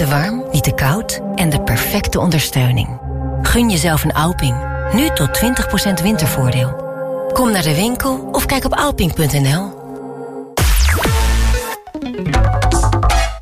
te warm, niet te koud en de perfecte ondersteuning. Gun jezelf een Alping. Nu tot 20% wintervoordeel. Kom naar de winkel of kijk op alping.nl.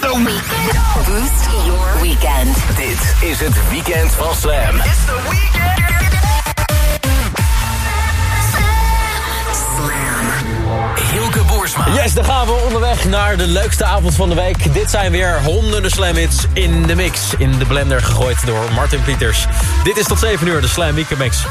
It's the weekend. Boost your weekend. Dit is het weekend van Slam. It's the weekend. Hilke Boersma. Yes, dan gaan we onderweg naar de leukste avond van de week. Dit zijn weer honderden Slam hits in de mix. In de blender gegooid door Martin Pieters. Dit is tot 7 uur de Slam Weekend Mix.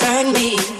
Turn me.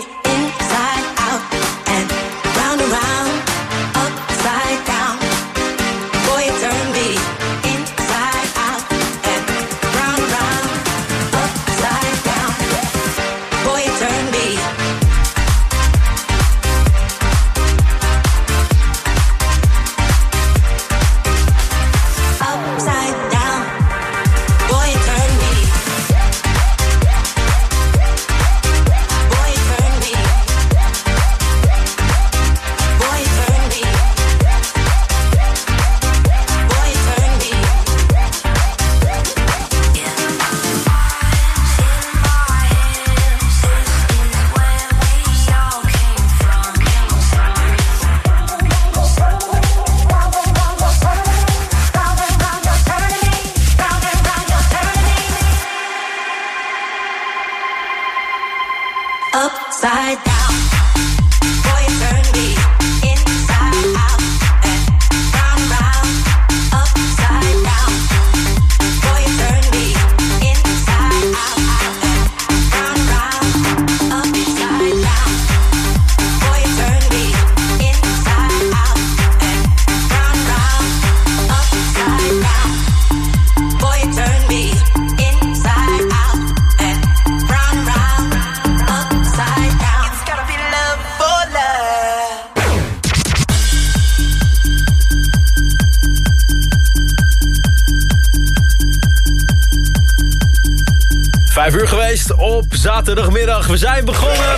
We zijn begonnen.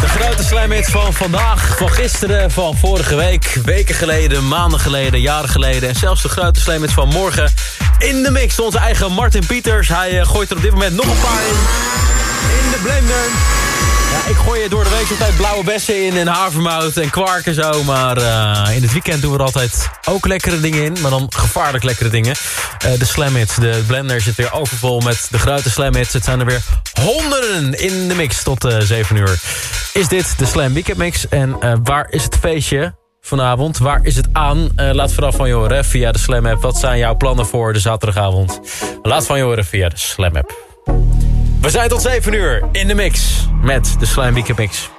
De grote slamhit van vandaag, van gisteren, van vorige week, weken geleden, maanden geleden, jaren geleden. En zelfs de grote slamhit van morgen in de mix. Onze eigen Martin Pieters. Hij eh, gooit er op dit moment nog een paar in. In de blender. Ik gooi er door de week altijd blauwe bessen in en havermout en kwark en zo. Maar eh, in het weekend doen we er altijd ook lekkere dingen in. Maar dan gevaarlijk lekkere dingen. Eh, de slam hits, de blender zit weer overvol met de grote slam hits. Het zijn er weer honderden in de mix tot eh 7 uur. Is dit de Slam Weekend Mix? En waar is het feestje vanavond? Waar is het aan? Laat vooral van je via de Slam app. Wat zijn jouw plannen voor de zaterdagavond? Laat van je via de Slam app. We zijn tot 7 uur in de mix met de Slime Mix.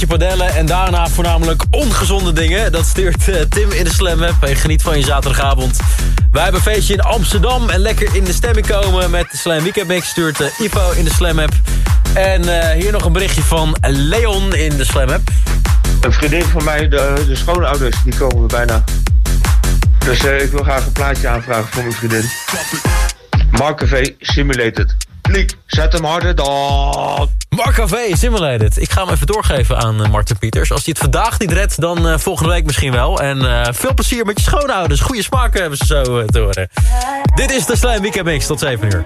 Potje padellen en daarna voornamelijk ongezonde dingen. Dat stuurt eh, Tim in de Slam app. Geniet van je zaterdagavond. Wij hebben een feestje in Amsterdam en lekker in de stemming komen met de Slam Weekend Mix stuurt eh, Ivo in de Slam app. En eh, hier nog een berichtje van Leon in de Slam app. Een vriendin van mij, de, de schoonouders, die komen bijna. Dus ik wil graag een plaatje aanvragen voor mijn vriendin. Mark V Simulated. Klik, zet hem harder dan. KV Simulated. Ik ga hem even doorgeven aan eh, Martin Pieters. Als hij het vandaag niet redt, dan eh, volgende week misschien wel. En eh, veel plezier met je schoonouders. Goede smaak hebben ze zo eh, te horen. Dit is de Slam Weekend Mix. Tot 7 uur.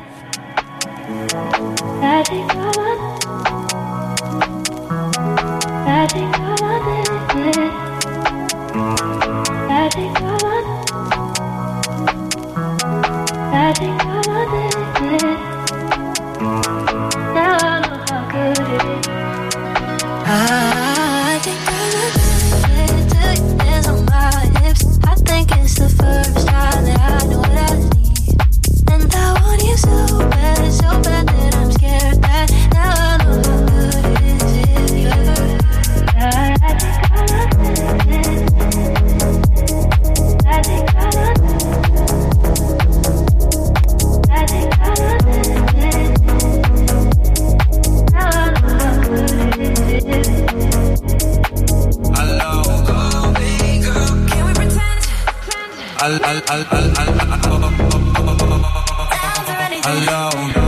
alone.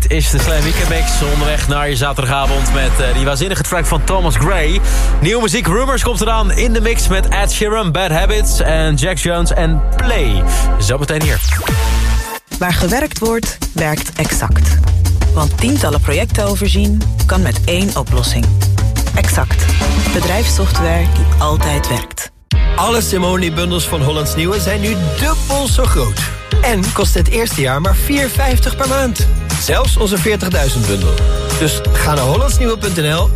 Dit is de Slam Weekend Mix. Onderweg naar je zaterdagavond met eh, die waanzinnige track van Thomas Gray. Nieuwe muziek Rumors komt eraan in de mix met Ed Sheeran, Bad Habits en Jack Jones en Play. Zometeen hier. Waar gewerkt wordt, werkt exact. Want tientallen projecten overzien kan met één oplossing. Exact. Bedrijfssoftware die altijd werkt. Alle Simone-bundels van Hollands Nieuwe zijn nu dubbel zo groot. En kost het eerste jaar maar 4,50 per maand. Zelfs onze 40.000 bundel. Dus ga naar hollandsnieuwe.nl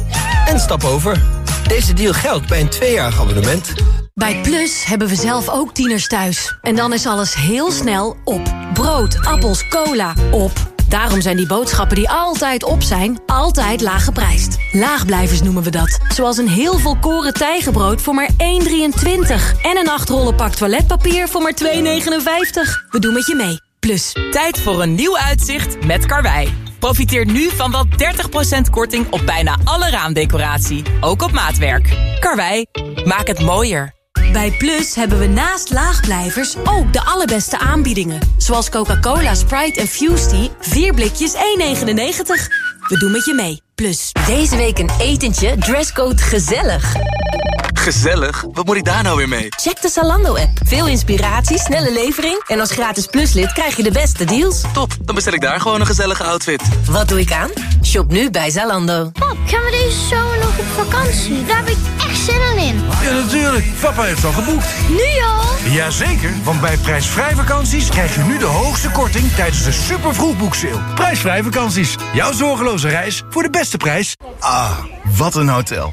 en stap over. Deze deal geldt bij een tweejarig abonnement. Bij Plus hebben we zelf ook tieners thuis. En dan is alles heel snel op. Brood, appels, cola, op. Daarom zijn die boodschappen die altijd op zijn, altijd laag geprijsd. Laagblijvers noemen we dat. Zoals een heel volkoren tijgenbrood voor maar 1,23. En een 8 rollen pak toiletpapier voor maar 2,59. We doen met je mee. Plus. Tijd voor een nieuw uitzicht met Karwei. Profiteer nu van wel 30% korting op bijna alle raamdecoratie. Ook op maatwerk. Karwei, maak het mooier. Bij Plus hebben we naast laagblijvers ook de allerbeste aanbiedingen. Zoals Coca-Cola, Sprite en Fusty. 4 blikjes 1,99. We doen met je mee. Plus. Deze week een etentje, dresscode gezellig. Gezellig? Wat moet ik daar nou weer mee? Check de Zalando-app. Veel inspiratie, snelle levering... en als gratis pluslid krijg je de beste deals. Top, dan bestel ik daar gewoon een gezellige outfit. Wat doe ik aan? Shop nu bij Zalando. Pap, gaan we deze zomer nog op vakantie? Daar heb ik echt zin in. Ja, natuurlijk. Papa heeft al geboekt. Nu al? Jazeker, want bij prijsvrij vakanties krijg je nu de hoogste korting tijdens de super vroegboekseil. Prijsvrij vakanties. Jouw zorgeloze reis voor de beste prijs. Ah, wat een hotel.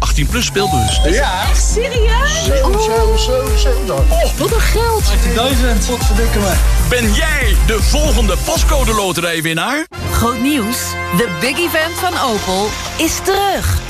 18 plus speelbus. Ja. Echt serieus? 7, 7, 7, 7. Oh, wat een geld. 18.000. Wat verdikke me. Ben jij de volgende pascode loterijwinnaar? Groot nieuws. De big event van Opel is terug.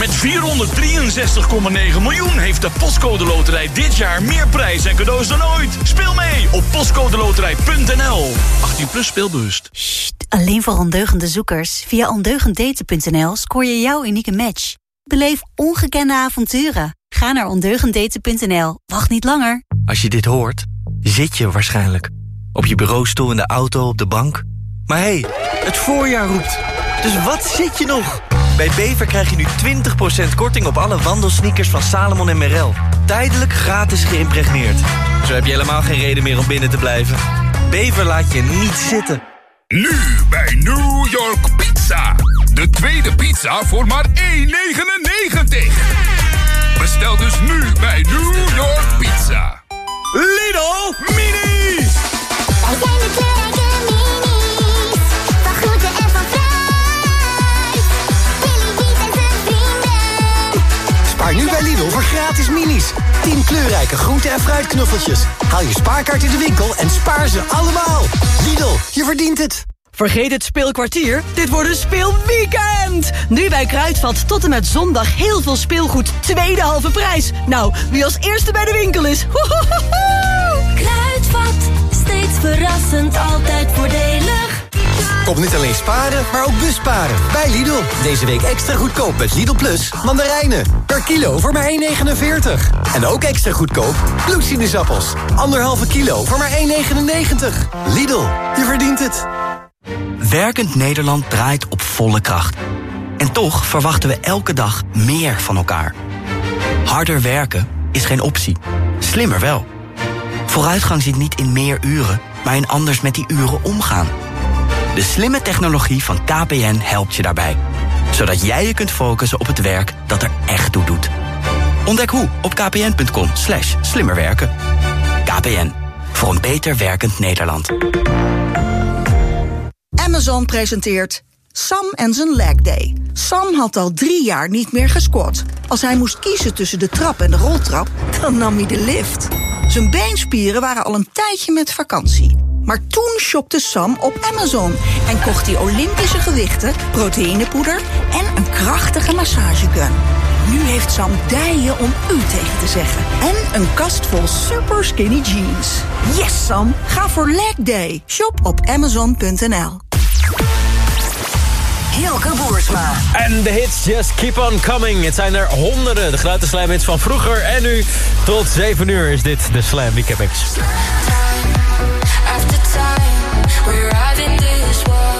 Met 463,9 miljoen heeft de Postcode Loterij dit jaar meer prijs en cadeaus dan ooit. Speel mee op postcodeloterij.nl. 18 plus speelbewust. Alleen voor ondeugende zoekers. Via ondeugenddaten.nl scoor je jouw unieke match. Beleef ongekende avonturen. Ga naar ondeugenddaten.nl. Wacht niet langer. Als je dit hoort, zit je waarschijnlijk. Op je bureaustoel, in de auto, op de bank. Maar hé, hey, het voorjaar roept. Dus wat zit je nog? Bij Bever krijg je nu 20% korting op alle wandelsneakers van Salomon en Merrell. Tijdelijk gratis geïmpregneerd. Zo heb je helemaal geen reden meer om binnen te blijven. Bever laat je niet zitten. Nu bij New York Pizza. De tweede pizza voor maar 1,99. Bestel dus nu bij New York Pizza. Lidl Mini! Wij zijn de Spaar nu bij Lidl voor gratis minis. 10 kleurrijke groente- en fruitknuffeltjes. Haal je spaarkaart in de winkel en spaar ze allemaal. Lidl, je verdient het. Vergeet het speelkwartier, dit wordt een speelweekend! Nu bij Kruidvat tot en met zondag heel veel speelgoed, tweede halve prijs. Nou, wie als eerste bij de winkel is, hohohoho! Kruidvat, steeds verrassend, altijd voordelig. Kom niet alleen sparen, maar ook busparen. Bij Lidl. Deze week extra goedkoop met Lidl Plus mandarijnen. Per kilo voor maar 1,49. En ook extra goedkoop bloedsinusappels. Anderhalve kilo voor maar 1,99. Lidl, je verdient het. Werkend Nederland draait op volle kracht. En toch verwachten we elke dag meer van elkaar. Harder werken is geen optie. Slimmer wel. Vooruitgang zit niet in meer uren, maar in anders met die uren omgaan. De slimme technologie van KPN helpt je daarbij. Zodat jij je kunt focussen op het werk dat er echt toe doet. Ontdek hoe op kpn.com slash slimmerwerken. KPN, voor een beter werkend Nederland. Amazon presenteert Sam en zijn leg day. Sam had al drie jaar niet meer gesquat. Als hij moest kiezen tussen de trap en de roltrap, dan nam hij de lift. Zijn beenspieren waren al een tijdje met vakantie. Maar toen shopte Sam op Amazon en kocht hij Olympische gewichten, proteïnepoeder en een krachtige massagegun. Nu heeft Sam dijen om u tegen te zeggen. En een kast vol super skinny jeans. Yes, Sam! Ga voor leg day. Shop op amazon.nl. Hilke Boersma. En de hits just keep on coming. Het zijn er honderden. De grote slam van vroeger en nu. Tot 7 uur is dit de Slam Weekend Mix. time. We're riding this world.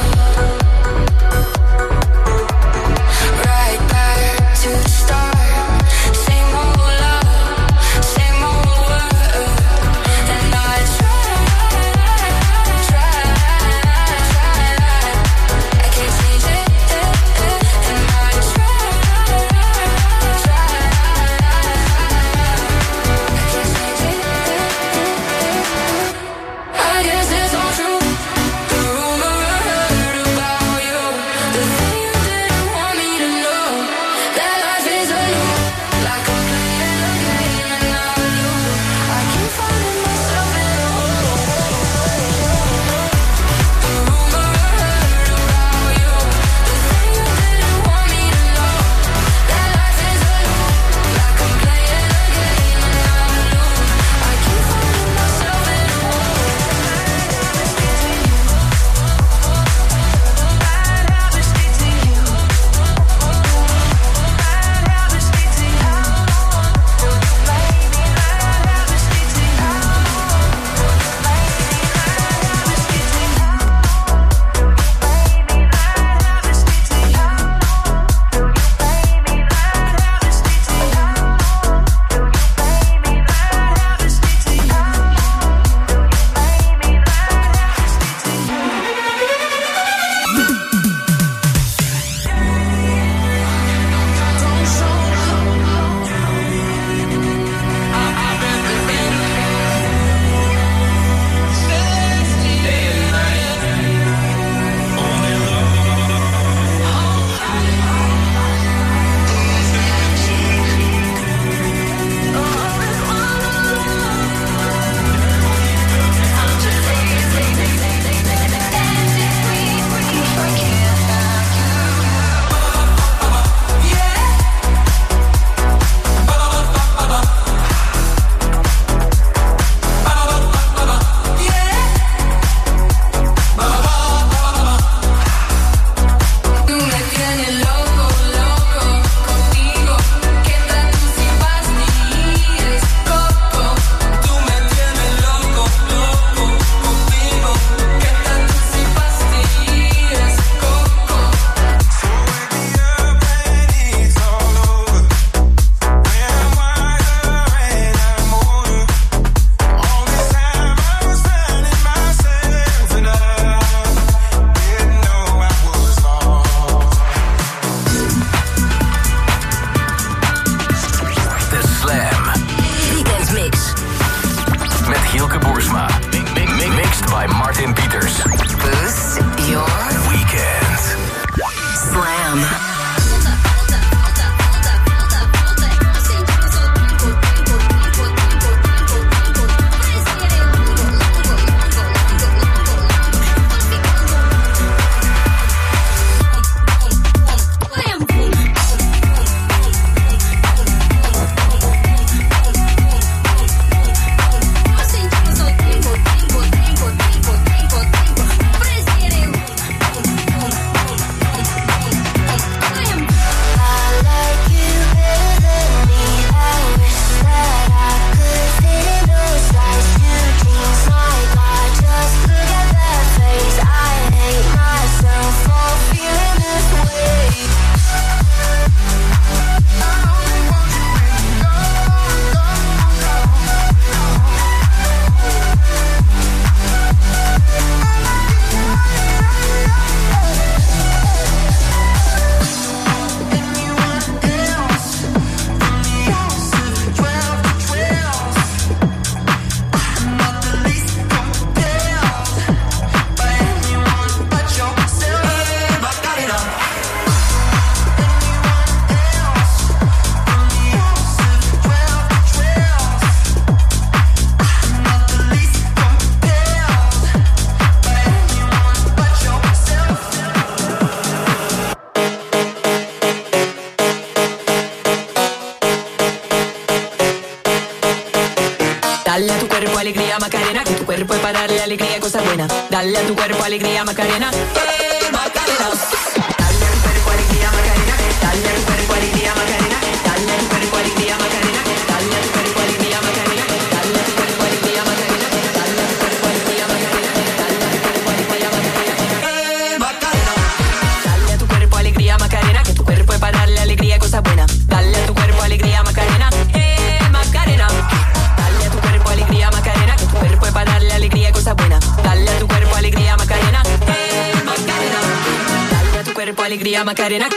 Macarena,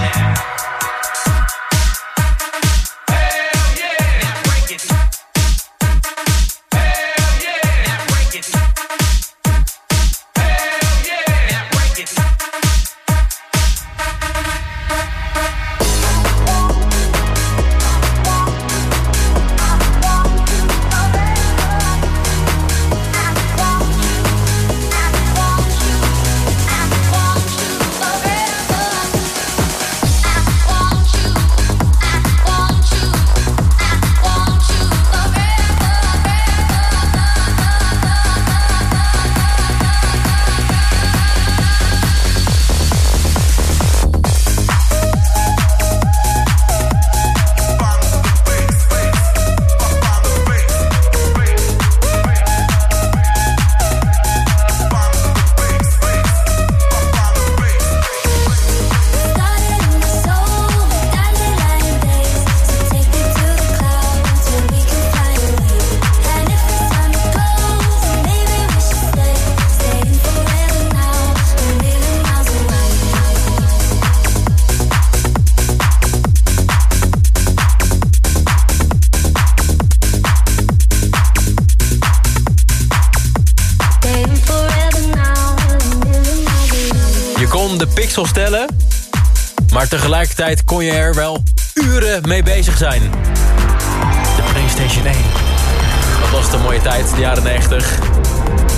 there. De pixels tellen... maar tegelijkertijd kon je er wel uren mee bezig zijn. De PlayStation 1. Dat was de mooie tijd, de jaren 90.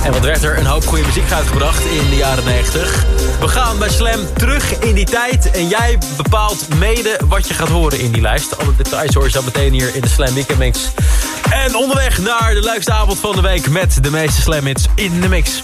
En wat werd er een hoop goede muziek uitgebracht in de jaren 90. We gaan bij Slam terug in die tijd. En jij bepaalt mede wat je gaat horen in die lijst. Alle details hoor je zo meteen hier in de Slam Weekend Mix. En onderweg naar de leukste avond van de week... met de meeste Slam hits in de mix.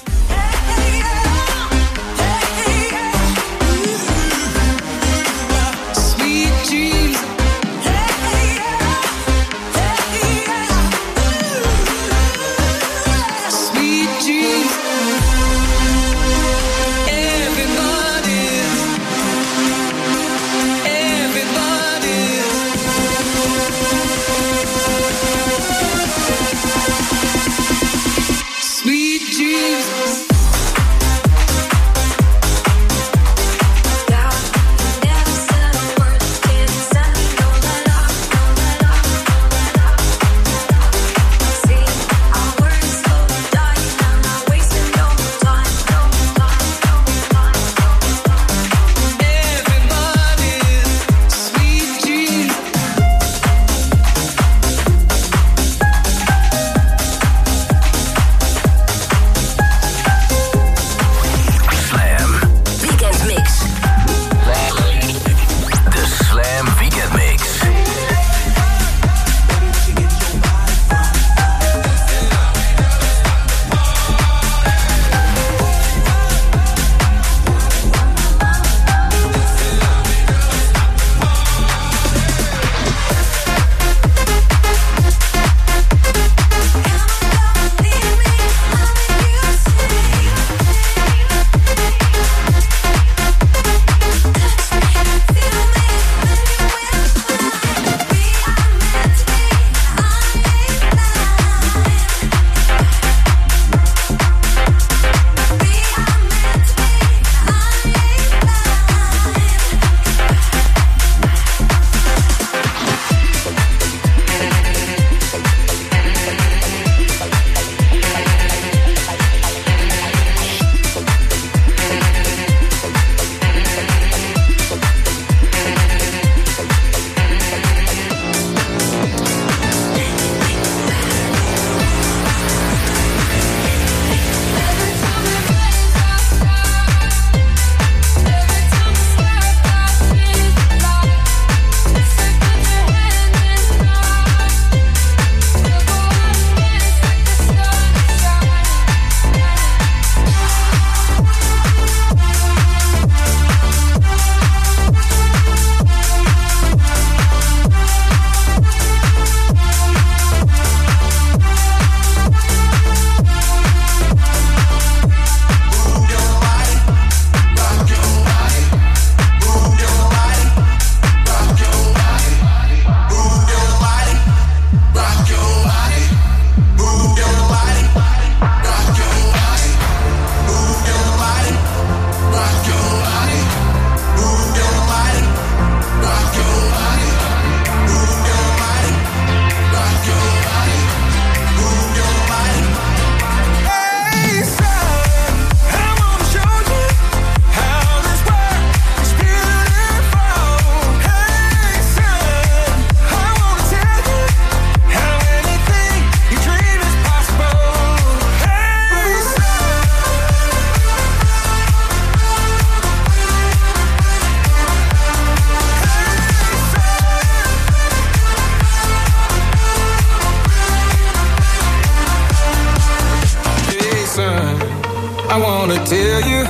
I wanna tell you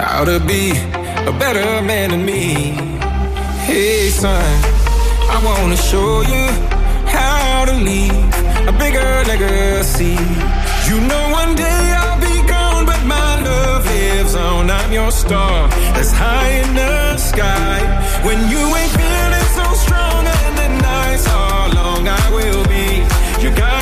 how to be a better man than me. Hey, son, I wanna show you how to leave a bigger legacy. You know, one day I'll be gone, but my love lives on. I'm your star that's high in the sky. When you ain't feeling so strong and the nights are long, I will be your guiding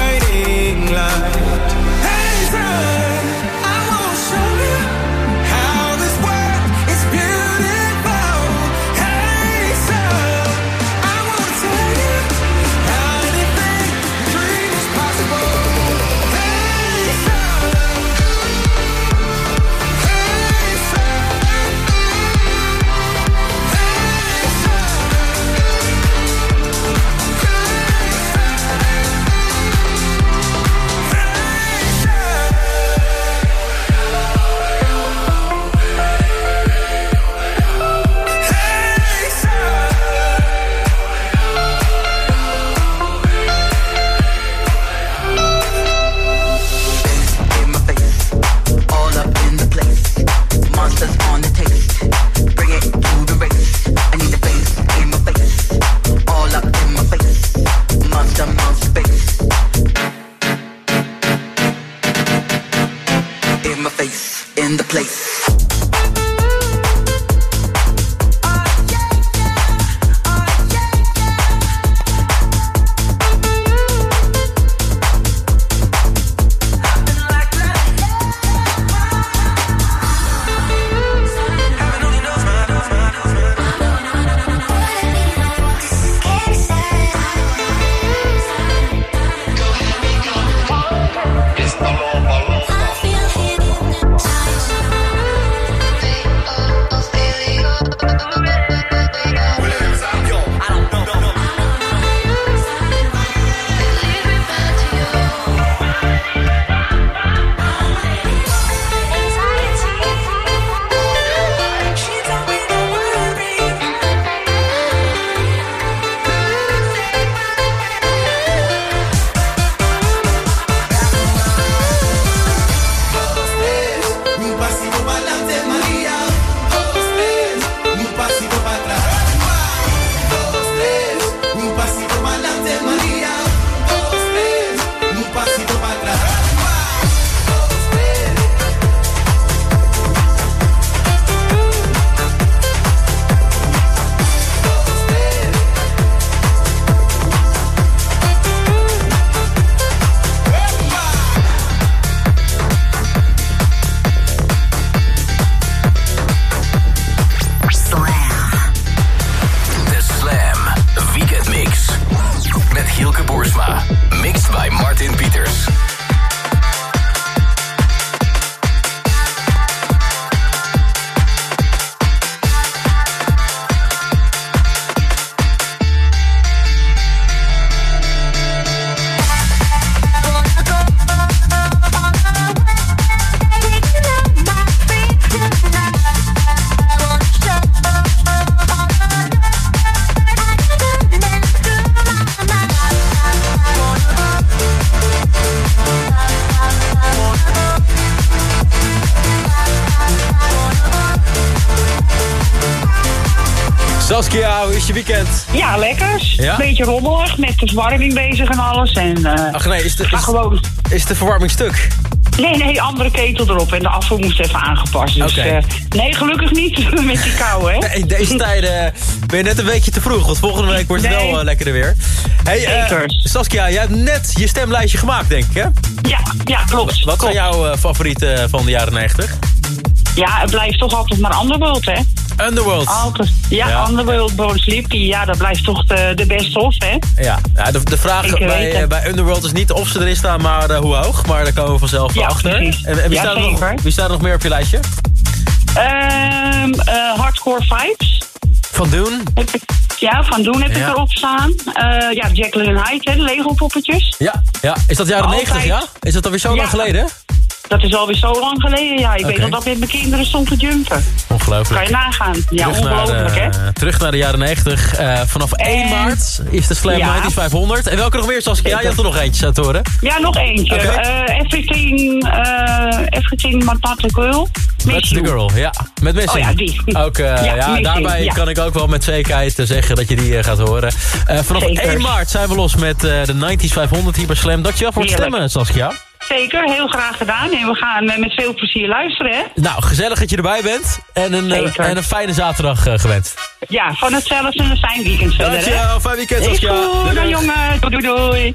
Saskia, hoe is je weekend? Ja, lekkers. Ja? Beetje rommelig, met de verwarming bezig en alles. En, eh, Ach nee, is de, is, gewoon... is de verwarming stuk? Nee, nee, andere ketel erop en de afvoer moest even aangepast. Dus eh, nee, gelukkig niet met die kou, hè? In deze tijden ben je net een weekje te vroeg, want volgende week wordt het Nee. wel eh, lekkerder weer. Hey, eh, Saskia, jij hebt net je stemlijstje gemaakt, denk ik, hè? Ja, ja klopt. Wat zijn jouw eh, favorieten van de jaren 90? Ja, het blijft toch altijd maar Underworld, hè? Underworld. Altijd. Ja, Ja. Underworld, Sleepy, ja, dat blijft toch de, de beste of, hè? Ja, ja de, de vraag Zeker bij, eh, bij Underworld is niet of ze erin staan, maar eh, hoe hoog. Maar daar komen we vanzelf Ja, achter. precies. En, en wie, Ja, staat nog, zeker. wie staat er nog meer op je lijstje? Ehm eh, hardcore Vibes. Van Doen? Ja, Van Doen heb ik erop staan. Eh, ja, Jacqueline Hyde, hè, de Lego-poppetjes. Ja, ja. Is dat jaren Altijd. 90, ja? Is dat alweer zo lang geleden? Dat is alweer zo lang geleden, ja. Ik weet Oké. dat met mijn kinderen stond te jumpen. Ongelooflijk. Kan je nagaan. Ja, terug, ongelooflijk, eh, hè? terug naar de jaren 90. Eh, vanaf 1 En- maart is de Slam Ja. 90 500. En welke nog meer, Saskia? Ja, je had er nog eentje het horen. Ja, nog eentje. Oké. Eh, everything, gezien met Not the Girl. Met the Girl, ja. Met Missing. Oh ja, die. Ook, ja, Missing, daarbij ja. kan ik ook wel met zekerheid zeggen dat je die gaat horen. Vanaf Zeker. 1 maart zijn we los met de 90s 500 hier bij Slam. Dankjewel voor het stemmen, Saskia. Zeker, heel graag gedaan. En we gaan eh, met veel plezier luisteren, hè? Nou, gezellig dat je erbij bent. En een, eh, Zeker. en een fijne zaterdag eh, gewenst. Ja, van hetzelfde en een fijn weekend verder, hè? Dankjewel, fijn weekend, Is Saskia. goed, Doei, dan doei. jongen. Doei, doei,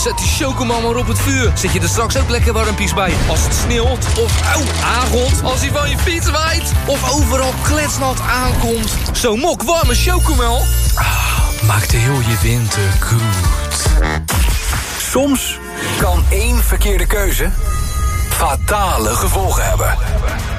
Zet die chocomel maar op het vuur. Zet je er straks ook lekker warmpies bij. Als het sneeuwt of auw, aangot. Als hij van je fiets waait. Of overal kletsnat aankomt. Zo'n mok warme chocomel. Ah, maakt heel je winter goed. Soms kan één verkeerde keuze fatale gevolgen hebben.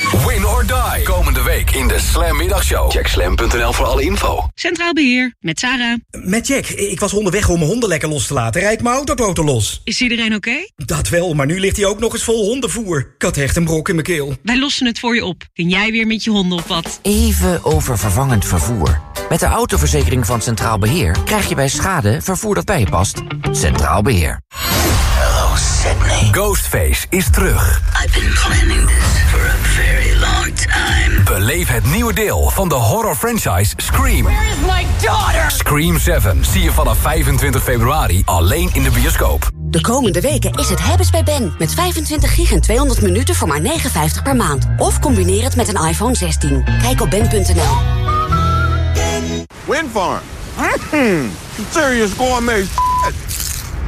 Win or die. Komende week in de Slam Middagshow. Check slam.nl voor alle info. Centraal Beheer, met Sarah. Met Jack. Ik was onderweg om mijn honden lekker los te laten. Rijd mijn autoboten los. Is iedereen oké? Dat wel, maar nu ligt hij ook nog eens vol hondenvoer. Ik had echt een brok in mijn keel. Wij lossen het voor je op. Kun jij weer met je honden op wat? Even over vervangend vervoer. Met de autoverzekering van Centraal Beheer krijg je bij schade vervoer dat bij je past. Centraal Beheer. Hello Sydney. Ghostface is terug. I've been planning Beleef het nieuwe deel van de horror franchise Scream. Where is my daughter? Scream 7 zie je vanaf 25 februari alleen in de bioscoop. De komende weken is het hebben's bij Ben. Met 25 gig en 200 minuten voor maar 59 per maand. Of combineer het met een iPhone 16. Kijk op ben.nl. Windfarm. Mm, serious gourmet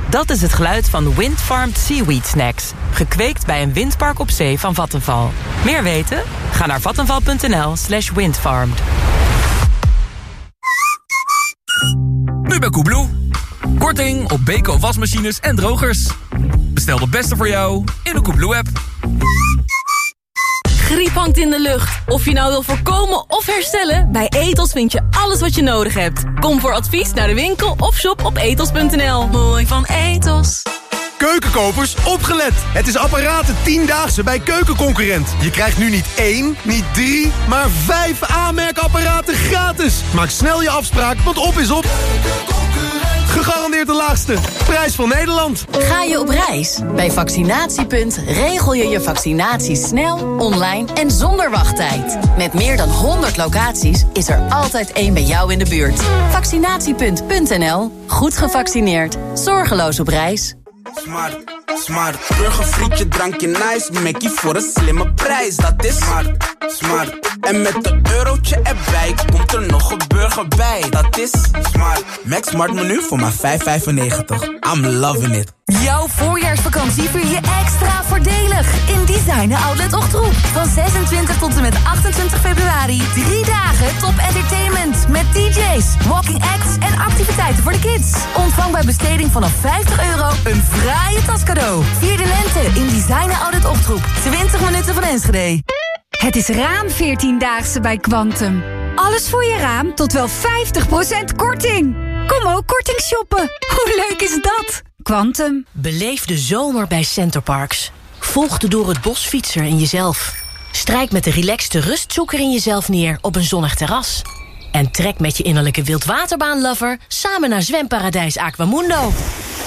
Dat is het geluid van Windfarmed Seaweed Snacks. Gekweekt bij een windpark op zee van Vattenval. Meer weten? Ga naar vattenval.nl slash windfarmed. Nu bij Koebloe. Korting op Beko wasmachines en drogers. Bestel de beste voor jou in de Koebloe-app. Griep hangt in de lucht. Of je nou wil voorkomen of herstellen, bij Etos vind je alles wat je nodig hebt. Kom voor advies naar de winkel of shop op etos.nl. Mooi van Etos. Keukenkopers, opgelet! Het is apparaten 10-daagse bij Keukenconcurrent. Je krijgt nu niet één, niet drie, maar vijf aanmerkapparaten gratis. Maak snel je afspraak, want op is op. De laagste. Prijs van Nederland. Ga je op reis? Bij Vaccinatiepunt regel je je vaccinatie snel, online en zonder wachttijd. Met meer dan 100 locaties is er altijd één bij jou in de buurt. Vaccinatiepunt.nl. Goed gevaccineerd. Zorgeloos op reis. Smart, smart. Burgerfrietje, drankje nice. Mackie voor een slimme prijs. Dat is smart, smart. En met een eurotje erbij komt er nog een burger bij. Dat is smart. Max Smart menu voor maar 5,95. I'm loving it. Jouw voorjaarsvakantie vier je extra voordelig in Designer Outlet Ochtroep. Van 26 tot en met 28 februari. Drie dagen top entertainment met DJ's, walking acts en activiteiten voor de kids. Ontvang bij besteding vanaf 50 euro een fraaie tascadeau. Vier de lente in Designer Outlet Ochtroep. 20 minuten van Enschede. Het is raam 14-daagse bij Quantum. Alles voor je raam tot wel 50% korting. Kom ook korting shoppen. Hoe leuk is dat? Quantum. Beleef de zomer bij Centerparks. Volg de door het bos fietser in jezelf. Strijk met de relaxte rustzoeker in jezelf neer op een zonnig terras. En trek met je innerlijke wildwaterbaanlover samen naar zwemparadijs Aquamundo.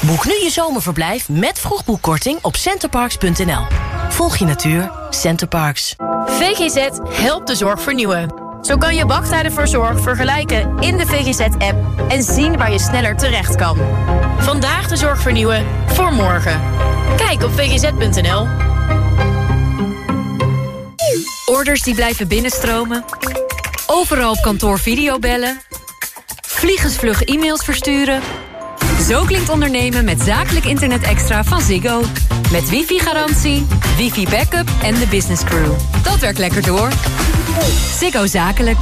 Boek nu je zomerverblijf met vroegboekkorting op centerparks.nl. Volg je natuur, Centerparks. VGZ helpt de zorg vernieuwen. Zo kan je wachttijden voor zorg vergelijken in de VGZ-app... en zien waar je sneller terecht kan. Vandaag de zorg vernieuwen voor morgen. Kijk op vgz.nl. Orders die blijven binnenstromen. Overal op kantoor videobellen. Vliegensvlug e-mails versturen. Zo klinkt ondernemen met zakelijk internet extra van Ziggo. Met wifi-garantie, wifi-backup en de business crew. Dat werkt lekker door. Ziggo Zakelijk.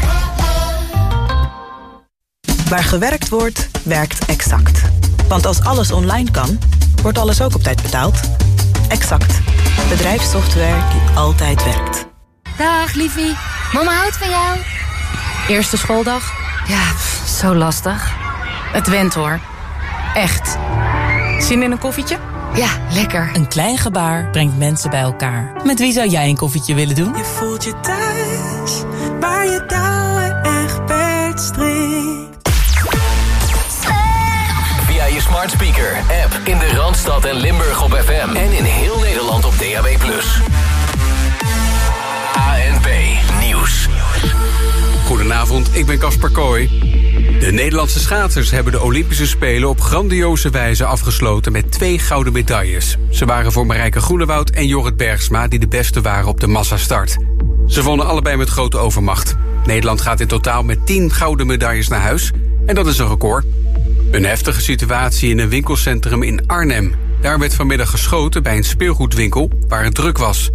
Waar gewerkt wordt, werkt Exact. Want als alles online kan, wordt alles ook op tijd betaald. Exact. Bedrijfssoftware die altijd werkt. Dag, liefie. Mama houdt van jou. Eerste schooldag? Ja, pff, zo lastig. Het went hoor. Echt. Zin in een koffietje? Ja, lekker. Een klein gebaar brengt mensen bij elkaar. Met wie zou jij een koffietje willen doen? Je voelt je thuis, waar je touwen echt strikt. Via je smart speaker, app in de Randstad en Limburg op FM. En in heel Nederland op DAB+. Goedenavond, ik ben Casper Kooi. De Nederlandse schaatsers hebben de Olympische Spelen op grandioze wijze afgesloten met twee gouden medailles. Ze waren voor Marijke Groenewoud en Jorrit Bergsma die de beste waren op de massastart. Ze wonnen allebei met grote overmacht. Nederland gaat in totaal met 10 gouden medailles naar huis en dat is een record. Een heftige situatie in een winkelcentrum in Arnhem. Daar werd vanmiddag geschoten bij een speelgoedwinkel waar het druk was.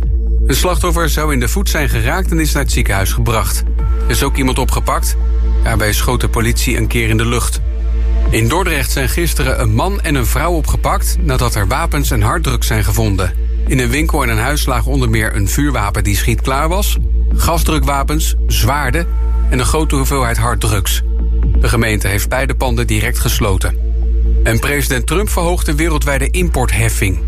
Een slachtoffer zou in de voet zijn geraakt en is naar het ziekenhuis gebracht. Er is ook iemand opgepakt. Daarbij schoot de politie een keer in de lucht. In Dordrecht zijn gisteren een man en een vrouw opgepakt nadat er wapens en harddrugs zijn gevonden. In een winkel en een huis lagen onder meer een vuurwapen die schietklaar was, gasdrukwapens, zwaarden en een grote hoeveelheid harddrugs. De gemeente heeft beide panden direct gesloten. En president Trump verhoogde wereldwijde importheffing.